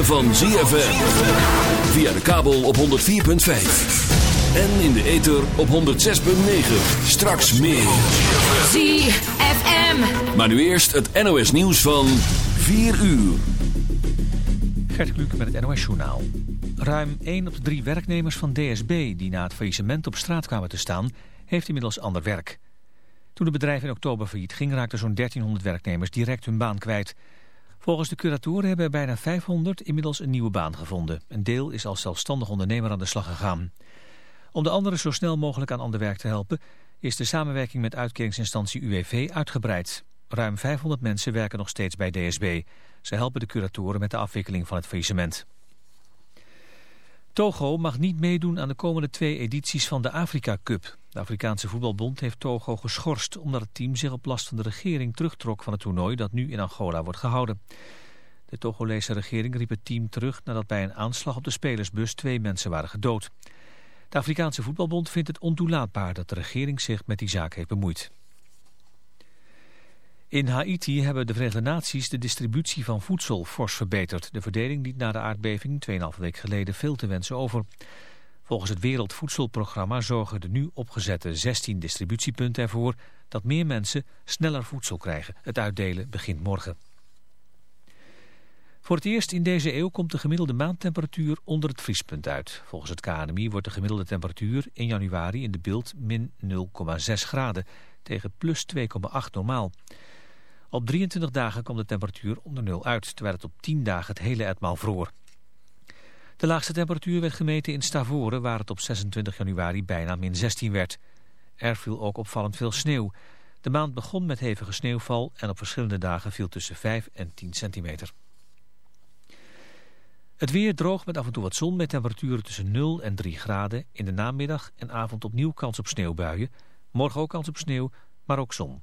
Ritme van ZFM. Via de kabel op 104.5. En in de ether op 106.9. Straks meer. ZFM. Maar nu eerst het NOS nieuws van 4 uur. Gert Kluk met het NOS Journaal. Ruim 1 op de 3 werknemers van DSB die na het faillissement op straat kwamen te staan, heeft inmiddels ander werk. Toen het bedrijf in oktober failliet ging, raakten zo'n 1300 werknemers direct hun baan kwijt. Volgens de curatoren hebben er bijna 500 inmiddels een nieuwe baan gevonden. Een deel is als zelfstandig ondernemer aan de slag gegaan. Om de anderen zo snel mogelijk aan ander werk te helpen... is de samenwerking met uitkeringsinstantie UWV uitgebreid. Ruim 500 mensen werken nog steeds bij DSB. Ze helpen de curatoren met de afwikkeling van het faillissement. Togo mag niet meedoen aan de komende twee edities van de Afrika Cup. De Afrikaanse voetbalbond heeft Togo geschorst... omdat het team zich op last van de regering terugtrok van het toernooi... dat nu in Angola wordt gehouden. De Togolese regering riep het team terug... nadat bij een aanslag op de spelersbus twee mensen waren gedood. De Afrikaanse voetbalbond vindt het ontoelaatbaar... dat de regering zich met die zaak heeft bemoeid. In Haiti hebben de Verenigde Naties de distributie van voedsel fors verbeterd. De verdeling liet na de aardbeving 2,5 week geleden veel te wensen over. Volgens het Wereldvoedselprogramma zorgen de nu opgezette 16 distributiepunten ervoor dat meer mensen sneller voedsel krijgen. Het uitdelen begint morgen. Voor het eerst in deze eeuw komt de gemiddelde maandtemperatuur onder het vriespunt uit. Volgens het KNMI wordt de gemiddelde temperatuur in januari in de beeld min 0,6 graden tegen plus 2,8 normaal. Op 23 dagen kwam de temperatuur onder nul uit, terwijl het op 10 dagen het hele etmaal vroor. De laagste temperatuur werd gemeten in Stavoren, waar het op 26 januari bijna min 16 werd. Er viel ook opvallend veel sneeuw. De maand begon met hevige sneeuwval en op verschillende dagen viel tussen 5 en 10 centimeter. Het weer droog met af en toe wat zon met temperaturen tussen 0 en 3 graden. In de namiddag en avond opnieuw kans op sneeuwbuien. Morgen ook kans op sneeuw, maar ook zon.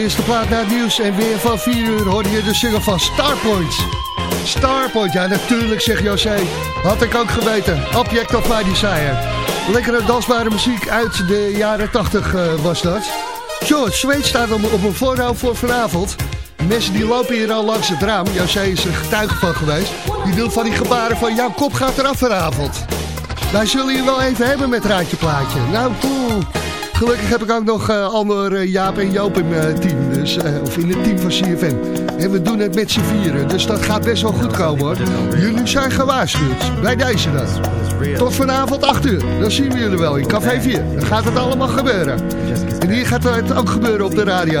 Eerste plaat naar het nieuws en weer van 4 uur hoorde je de single van Starpoint. Starpoint, ja natuurlijk zeg José. Had ik ook geweten. Object of My Desire. Lekkere dansbare muziek uit de jaren 80 uh, eh, was dat. George Sweet staat op, op een voorhoud voor vanavond. Mensen die lopen hier al langs het raam. José is er getuige van geweest. Die wil van die gebaren van jouw kop gaat eraf vanavond. Wij zullen je wel even hebben met Raadje Plaatje. Nou, poeh. Gelukkig heb ik ook nog uh, Jaap en Joop in mijn team. Dus, uh, of in het team van CFM. En we doen het met z'n vieren. Dus dat gaat best wel goed komen hoor. Jullie zijn gewaarschuwd. Bij deze dat. Tot vanavond 8 uur. Dan zien we jullie wel in Café 4. Dan gaat het allemaal gebeuren. En hier gaat het ook gebeuren op de radio.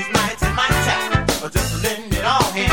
these nights in my tap, just to it all hand.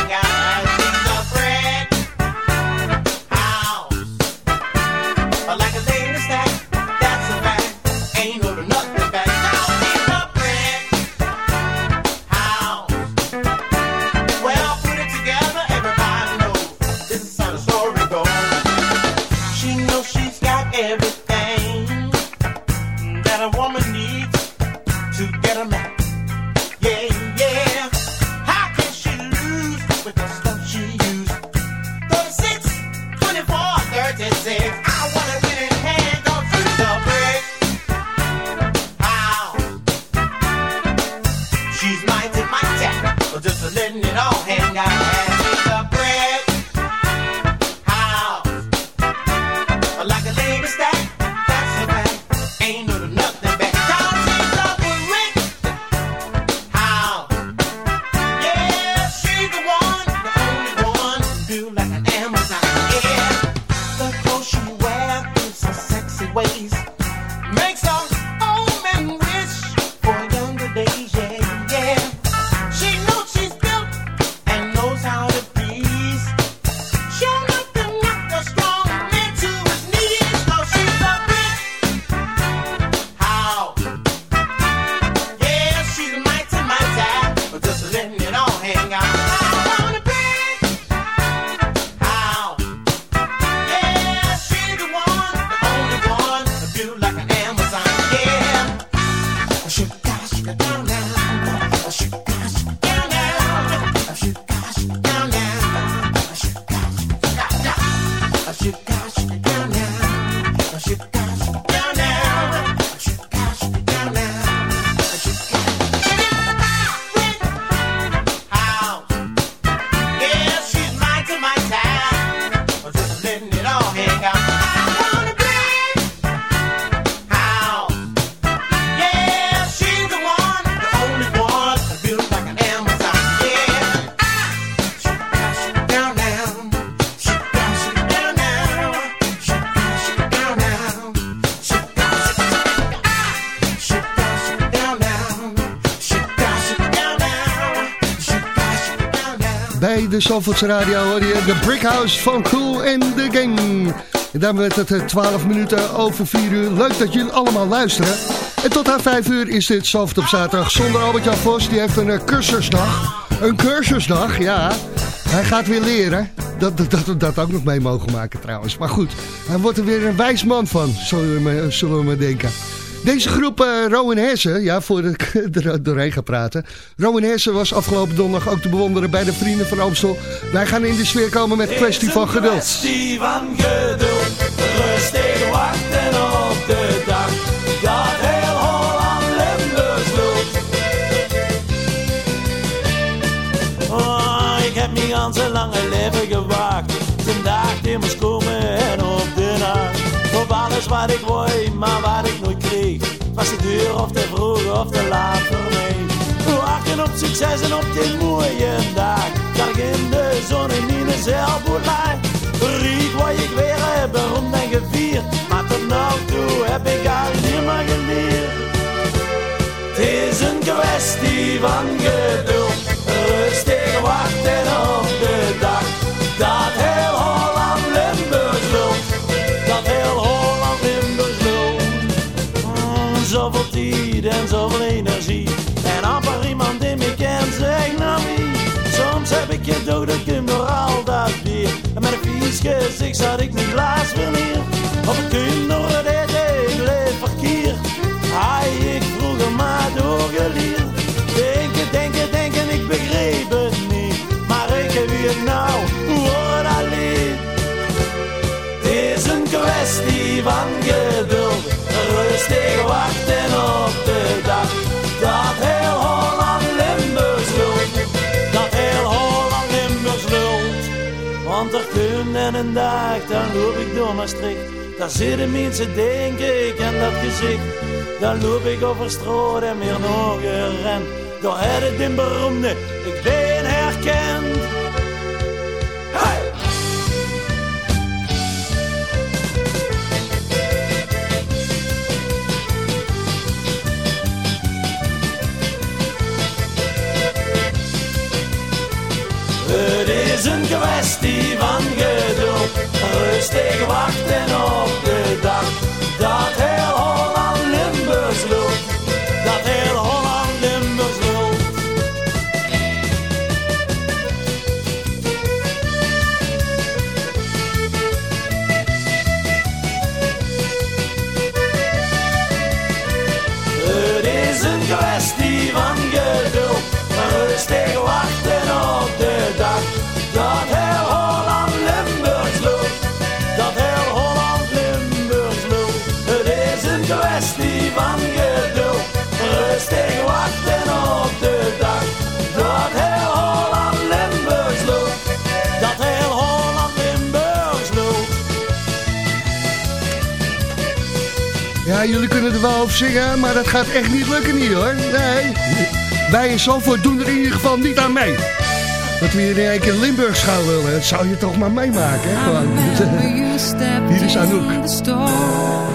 De Radio hoor je de Brickhouse van Cool en the Gang. En dan werd het 12 eh, minuten over 4 uur. Leuk dat jullie allemaal luisteren. En tot aan 5 uur is dit Zalvoort op zaterdag zonder Albert-Jan Vos. Die heeft een uh, cursusdag. Een cursusdag, ja. Hij gaat weer leren. Dat, dat, dat dat ook nog mee mogen maken trouwens. Maar goed, hij wordt er weer een wijs man van, zullen we, zullen we maar denken. Deze groep uh, Rowan Hessen, ja, voordat ik er doorheen ga praten. Rowan Hessen was afgelopen donderdag ook te bewonderen bij de Vrienden van Amstel. Wij gaan in de sfeer komen met kwestie van geduld. kwestie van geduld, rustig wachten op de dag. Dat heel Holland Limburgs lult. Oh, ik heb niet aan zijn lange leven gewacht. Zijn dag die moest komen en op de nacht. Op alles wat ik wou, maar wat ik. Was de deur of te vroeg of te laat voor mij. Wachten op succes en op die mooie dag. Ik in de zon in mijn lag. Riek wat ik weer heb, rond en gevierd. Maar tot nu toe heb ik alleen maar geleerd. Het is een kwestie van geduld. Gezicht zat ik mijn glaas weer neer. Of ik kun door het hele verkeer. Hij, ik vroeger maar doorgeleerd. Denken, denken, denken, ik begreep het niet. Maar ik heb hier nou, word alleen. Het is een kwestie van geduld. En een dag, dan loop ik door Maastricht. Daar zitten mensen, denken ik, en dat gezicht. Dan loop ik over straat en meer nog gerend. Door het in beroemde, ik ben herkend. Het is een geduld, rustig wachten kunnen er wel op zingen, maar dat gaat echt niet lukken hier hoor. Nee, wij in Zandvoort doen er in ieder geval niet aan mee. Dat we hier in één keer Limburgs gaan willen, dat zou je toch maar meemaken. Hè? Gewoon. Hier is Anouk.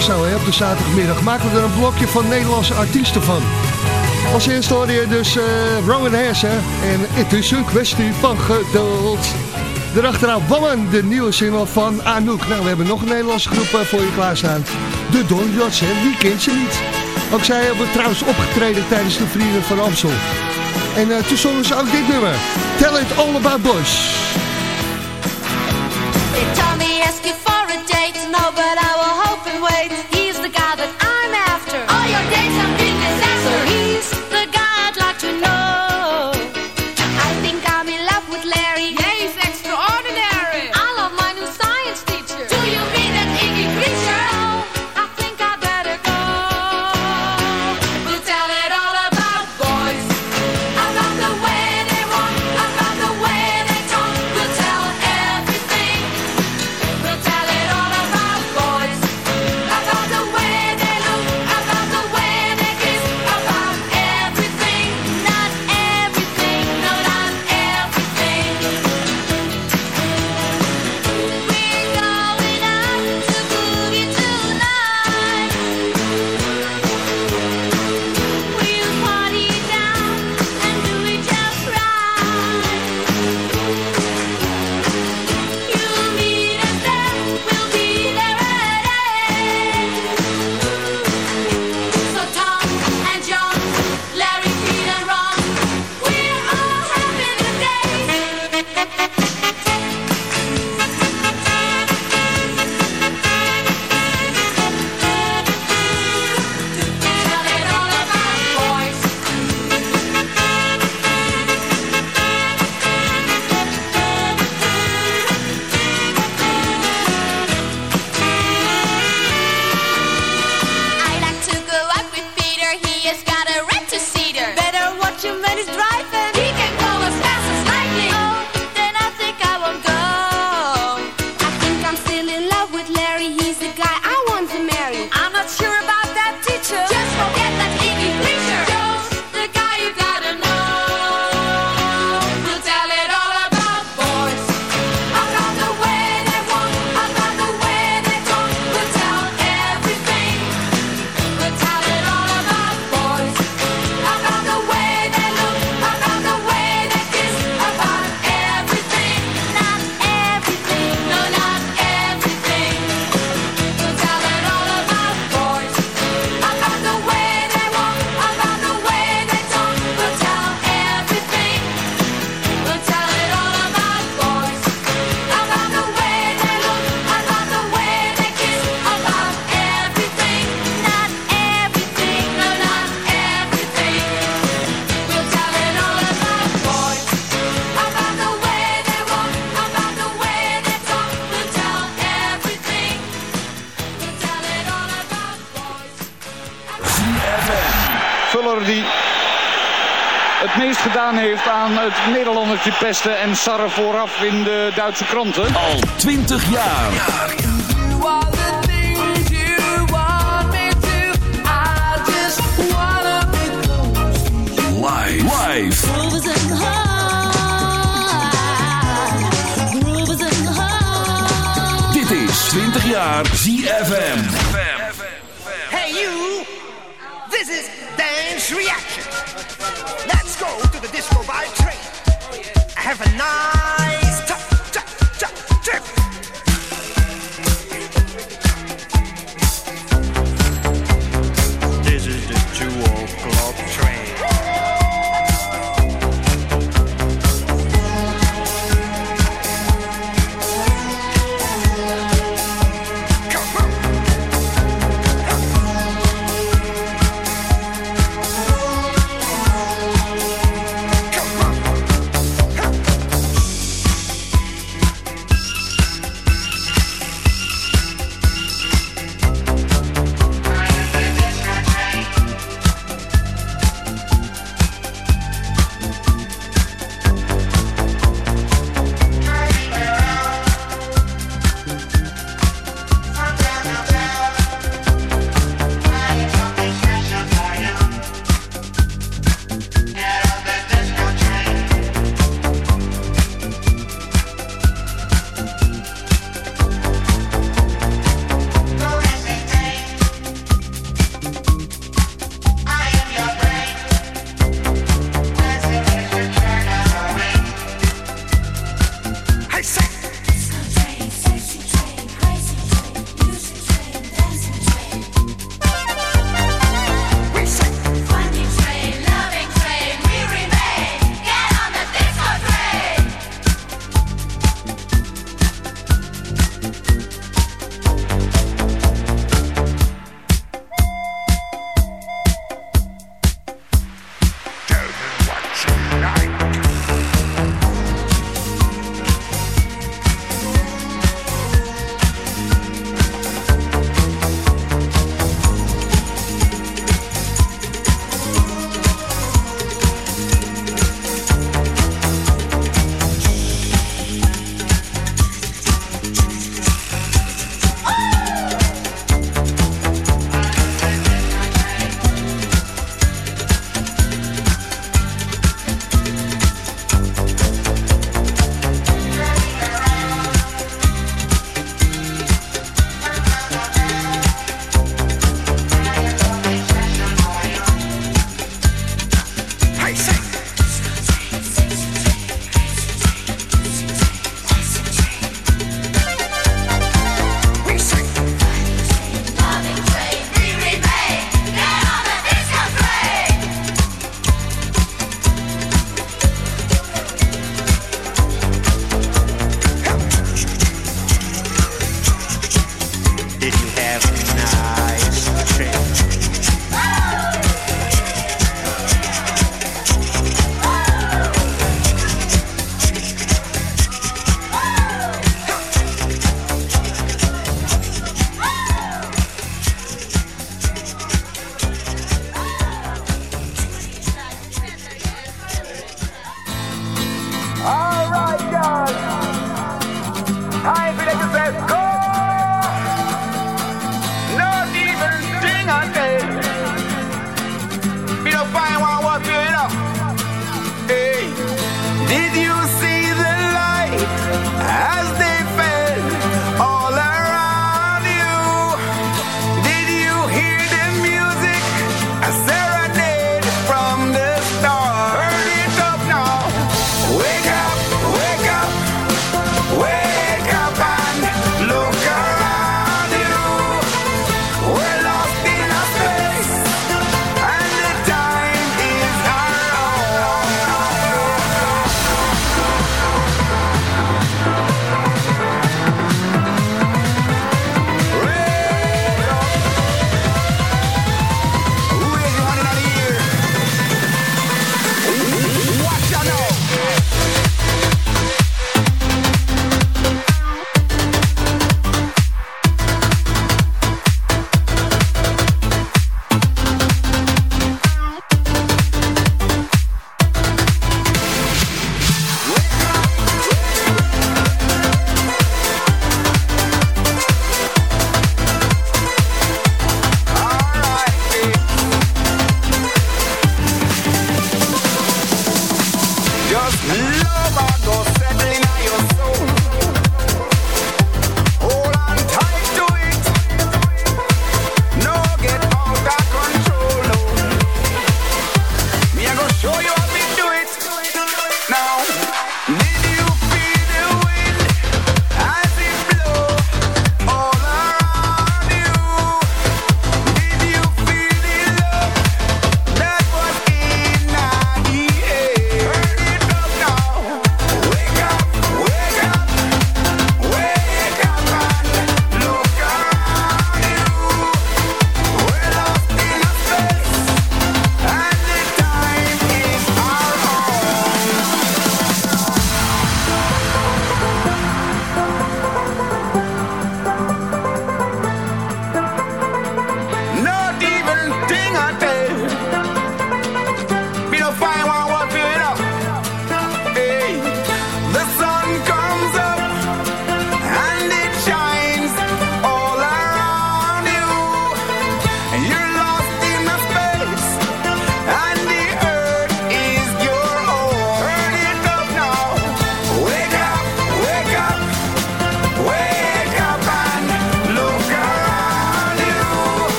zo, hè? Op de zaterdagmiddag maken we er een blokje van Nederlandse artiesten van. Als eerste hoorde je dus uh, Rowan Harris? En het is een kwestie van geduld. Daarachteraan wammen de nieuwe single van Anouk. Nou, we hebben nog een Nederlandse groep eh, voor je klaarstaan. De Donjots. Hè? Wie kent ze niet? Ook zij hebben trouwens opgetreden tijdens de Vrienden van Amstel. En eh, toen zongen ze ook dit nummer. Tell it all about boys. Pesten en Sarre vooraf in de Duitse kranten. Al 20 jaar. Live. Live. Dit is 20 jaar ZFM. Hey you, this is Dan's Reaction. Let's go to the disco by train. have a night.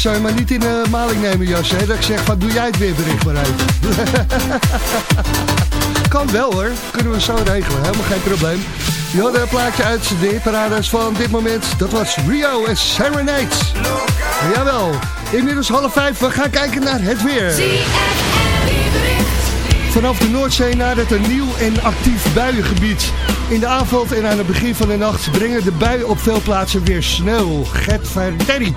Zou je maar niet in de maling nemen, Jas. Dat ik zeg, van doe jij het weerbericht maar uit. kan wel hoor, kunnen we zo regelen. Helemaal geen probleem. Je had plaatje uit de hitparades van dit moment. Dat was Rio en Serenades. Jawel, inmiddels half vijf. We gaan kijken naar het weer. Vanaf de Noordzee het een nieuw en actief buiengebied. In de avond en aan het begin van de nacht brengen de buien op veel plaatsen weer sneeuw. Get Verderri.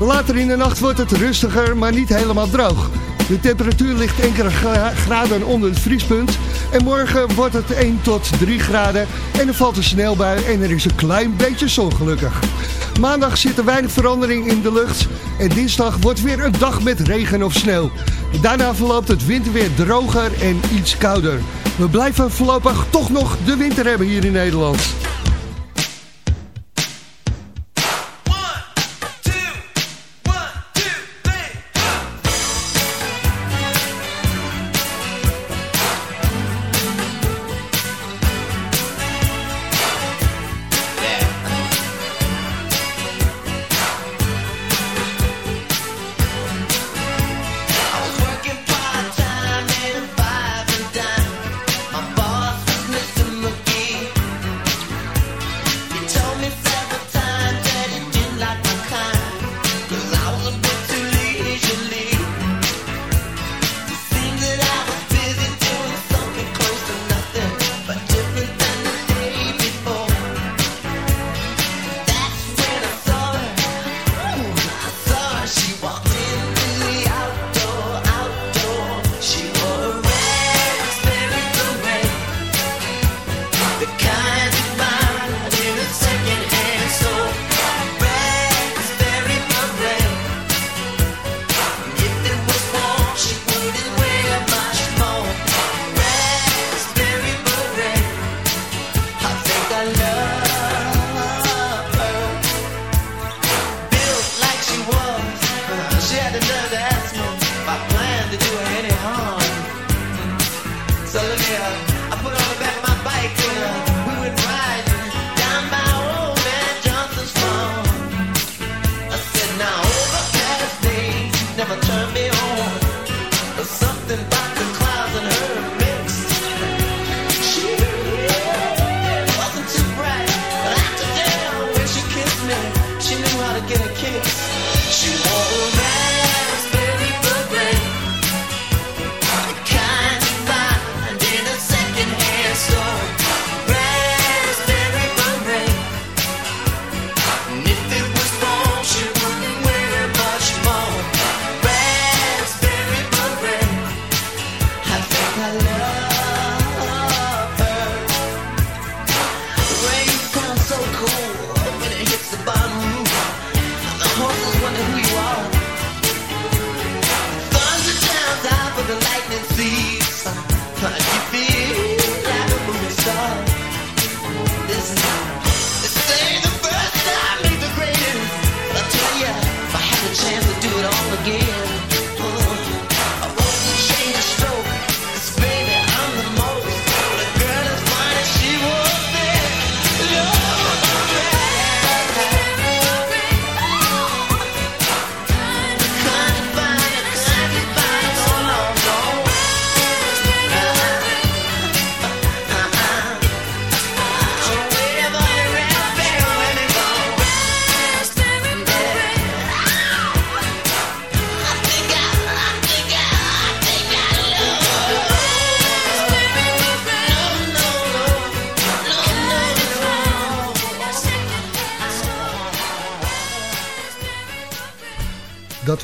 Later in de nacht wordt het rustiger, maar niet helemaal droog. De temperatuur ligt enkele gra- graden onder het vriespunt. En morgen wordt het 1 tot 3 graden. En er valt een sneeuwbui en er is een klein beetje zon gelukkig. Maandag zit er weinig verandering in de lucht. En dinsdag wordt weer een dag met regen of sneeuw. Daarna verloopt het winterweer droger en iets kouder. We blijven voorlopig toch nog de winter hebben hier in Nederland.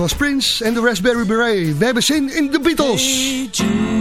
was Prince en de Raspberry Beret. We hebben zin in de Beatles.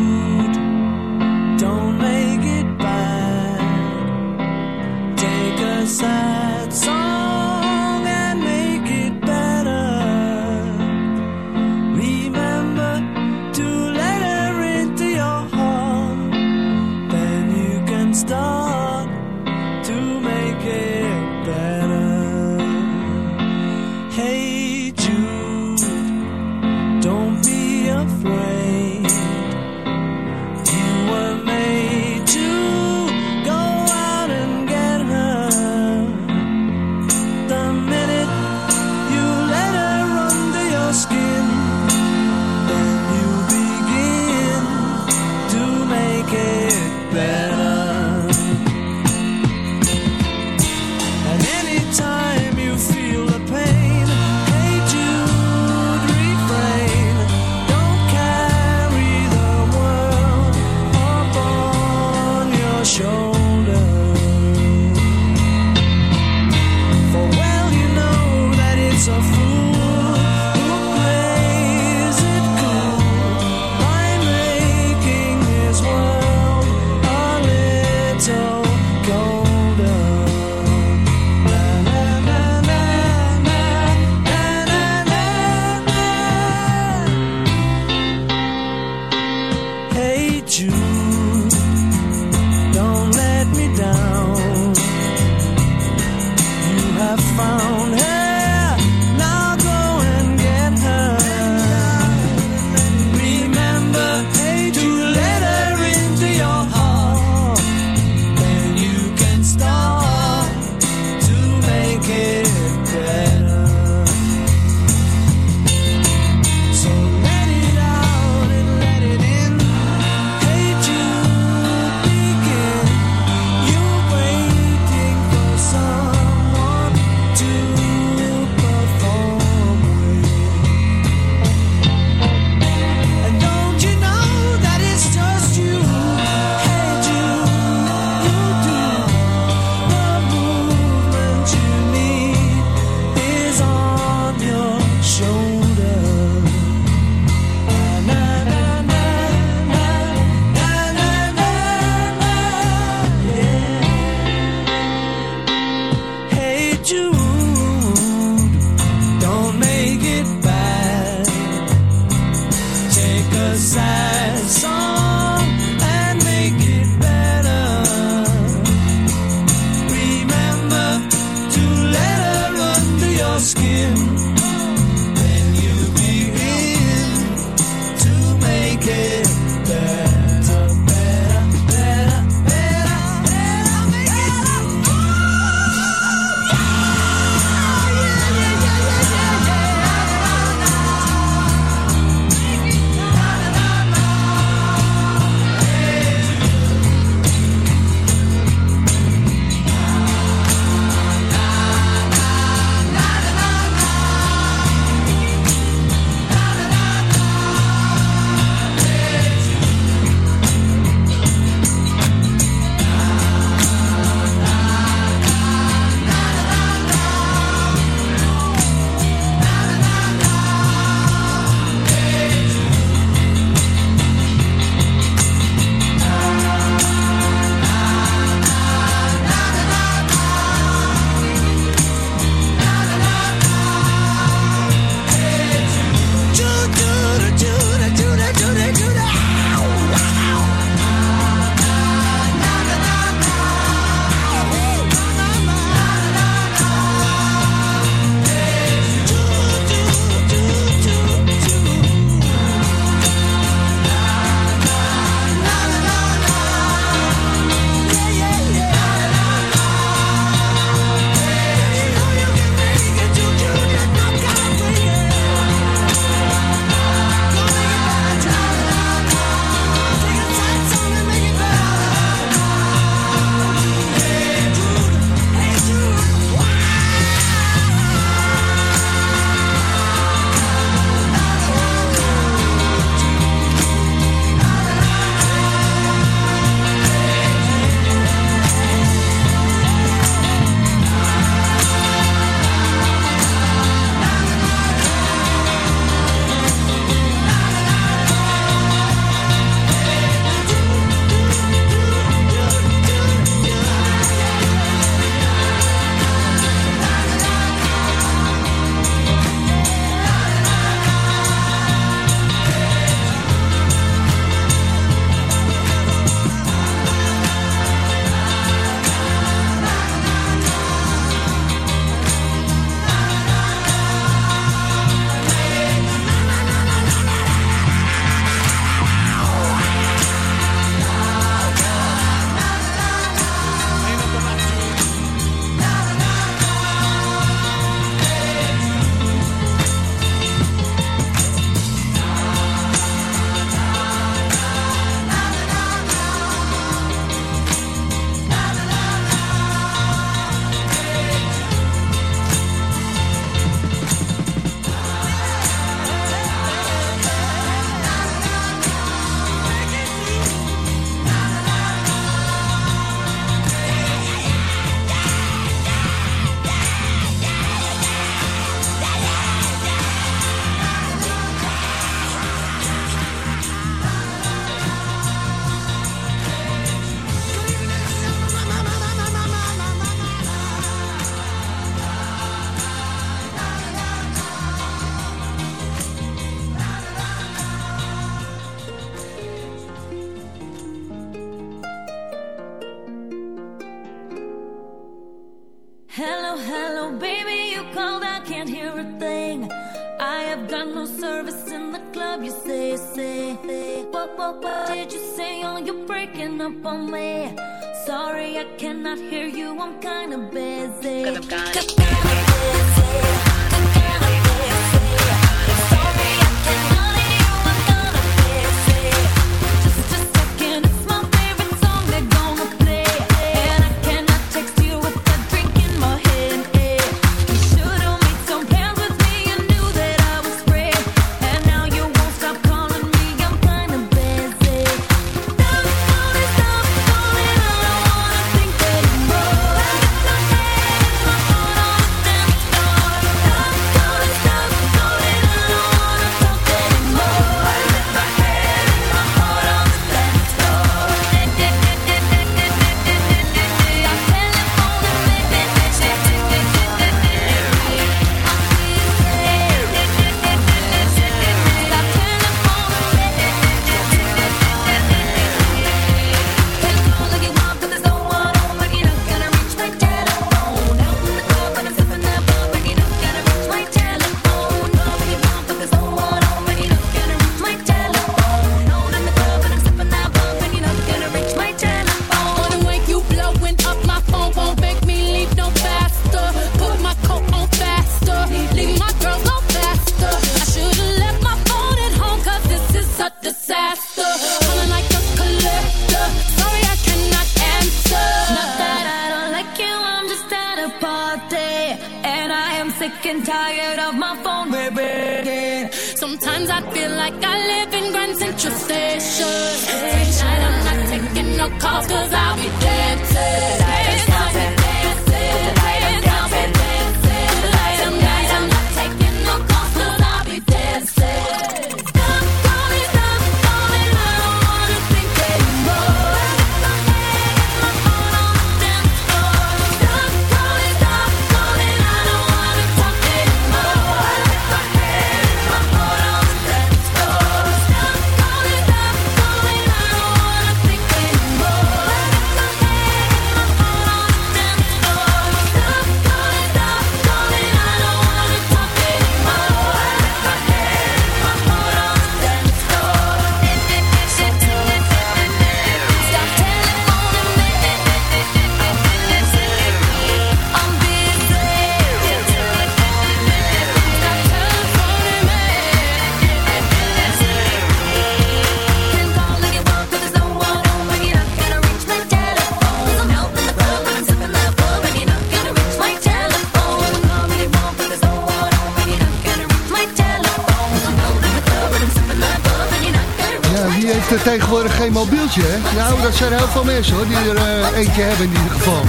Tegenwoordig geen mobieltje, hè? Nou, dat zijn heel veel mensen, hoor, die er uh, eentje hebben in ieder geval.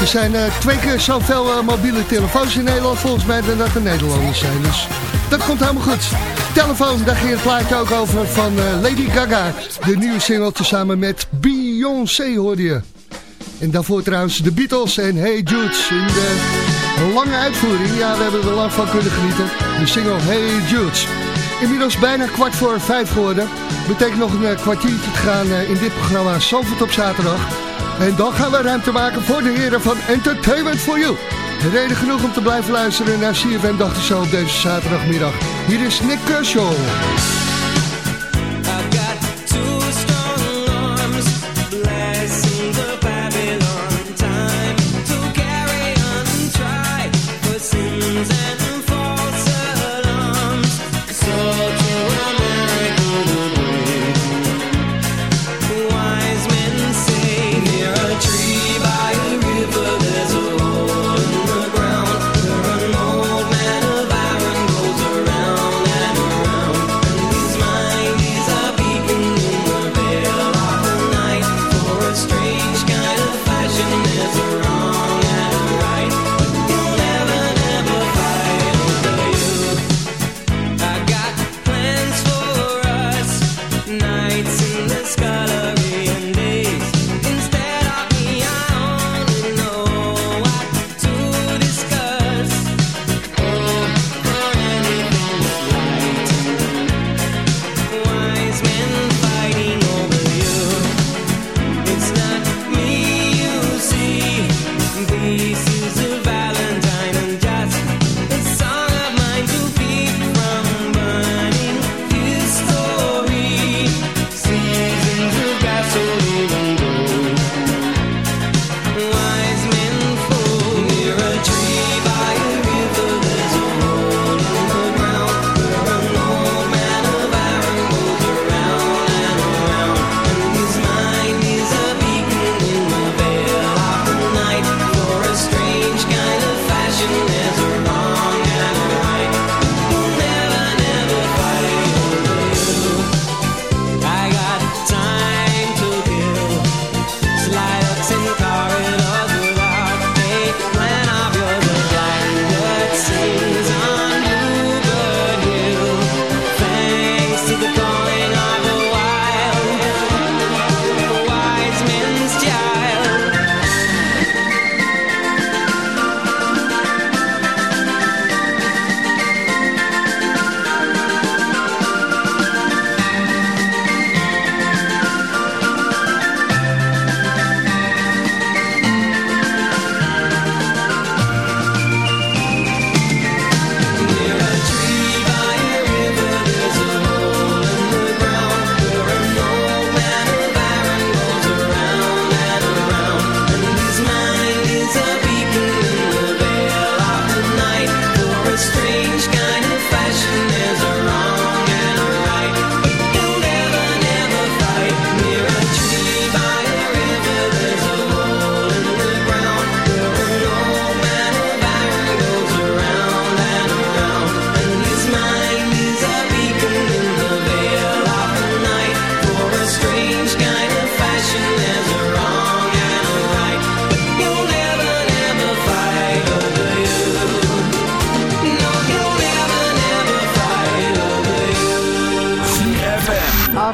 Er zijn uh, twee keer zoveel mobiele telefoons in Nederland volgens mij dan dat er Nederlanders zijn. Dus dat komt helemaal goed. Telefoon, daar ging het plaatje ook over van Lady Gaga. De nieuwe single samen met Beyoncé hoorde je. En daarvoor trouwens de Beatles en Hey Jude in de lange uitvoering. Ja, we hebben er lang van kunnen genieten. De single Hey Jude. Inmiddels bijna kwart voor vijf geworden. Betekent nog een eh, kwartiertje te gaan eh, in dit programma Zalvoort op zaterdag. En dan gaan we ruimte maken voor de heren van Entertainment for You. Reden genoeg om te blijven luisteren naar CFM Dacht Zo op deze zaterdagmiddag. Hier is Nick Kershaw.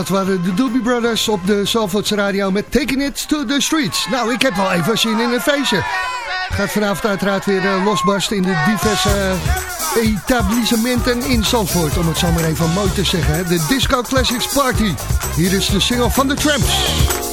dat waren de Doobie Brothers op de Zalvoorts Radio met Taking It to the Streets. Nou, ik heb wel even zin in een feestje. Gaat vanavond uiteraard weer eh, losbarsten in de diverse eh, etablissementen in Zandvoort. Om het zo maar even mooi te zeggen. De Disco Classics Party. Hier is de single van de Tramps.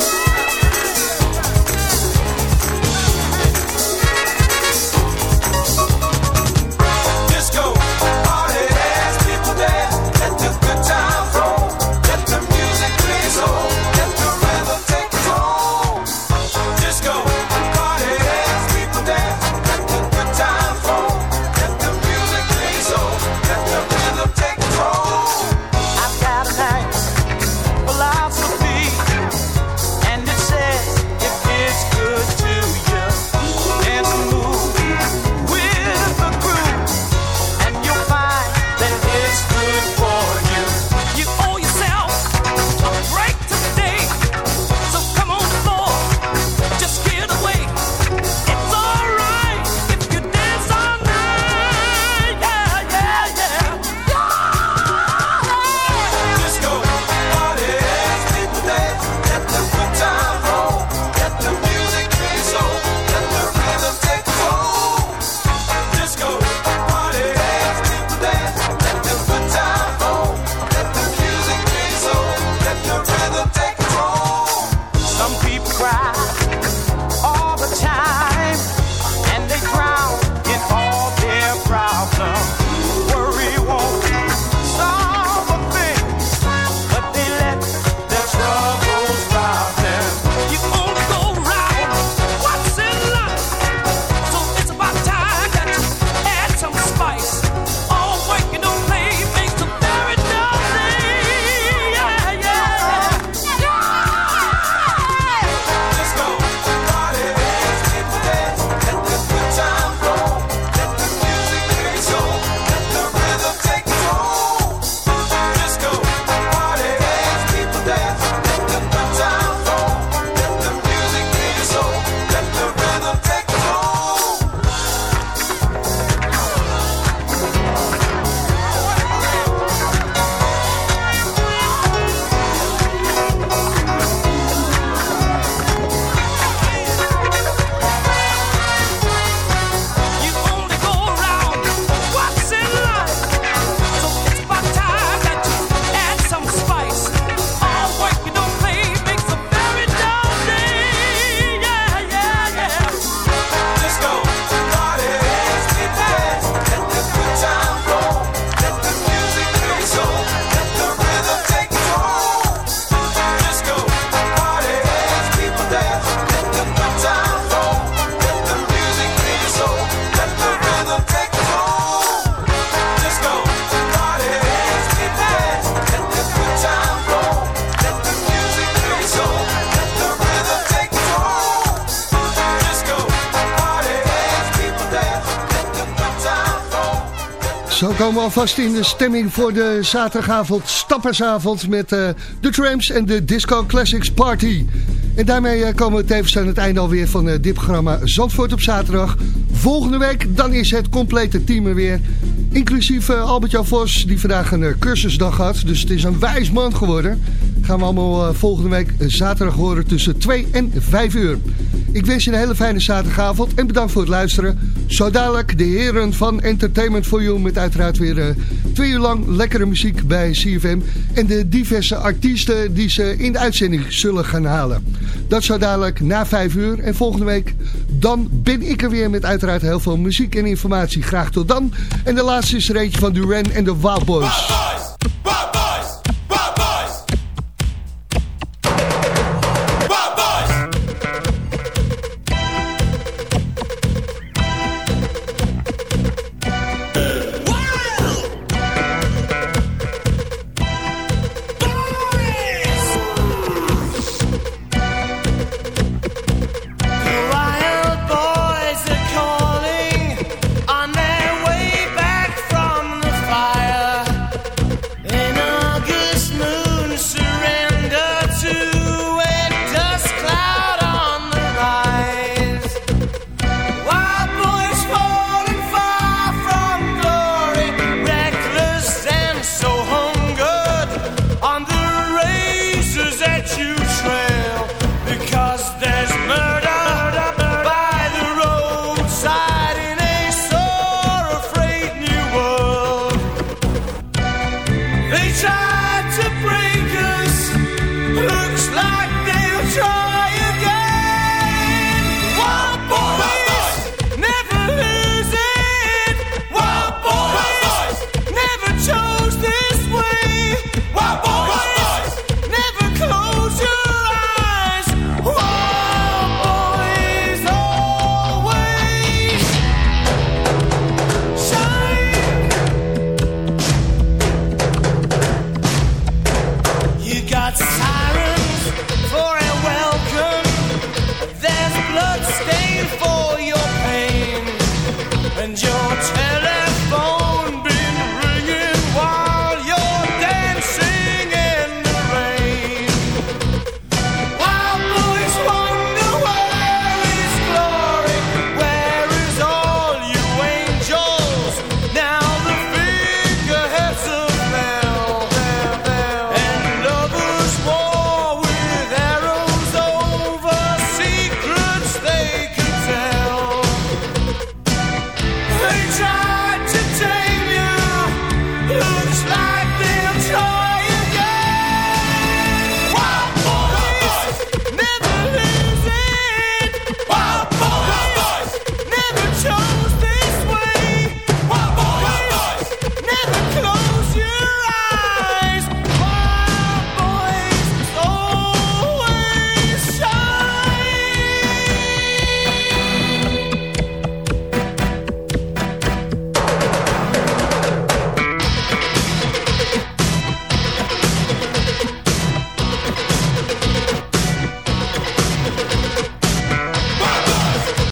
Zo komen we alvast in de stemming voor de zaterdagavond, stappersavond met uh, de Trams en de Disco Classics Party. En daarmee uh, komen we tevens aan het einde alweer van uh, dit programma Zandvoort op zaterdag. Volgende week, dan is het complete team er weer. Inclusief Albert-Jan Vos, die vandaag een cursusdag had. Dus het is een wijs man geworden. Gaan we allemaal volgende week zaterdag horen tussen 2 en 5 uur. Ik wens je een hele fijne zaterdagavond en bedankt voor het luisteren. Zo dadelijk de heren van Entertainment for You met uiteraard weer uh, twee uur lang lekkere muziek bij CFM. En de diverse artiesten die ze in de uitzending zullen gaan halen. Dat zo dadelijk na vijf uur. En volgende week dan ben ik er weer met uiteraard heel veel muziek en informatie. Graag tot dan. En de laatste is er eentje van Duran en de Wild Boys.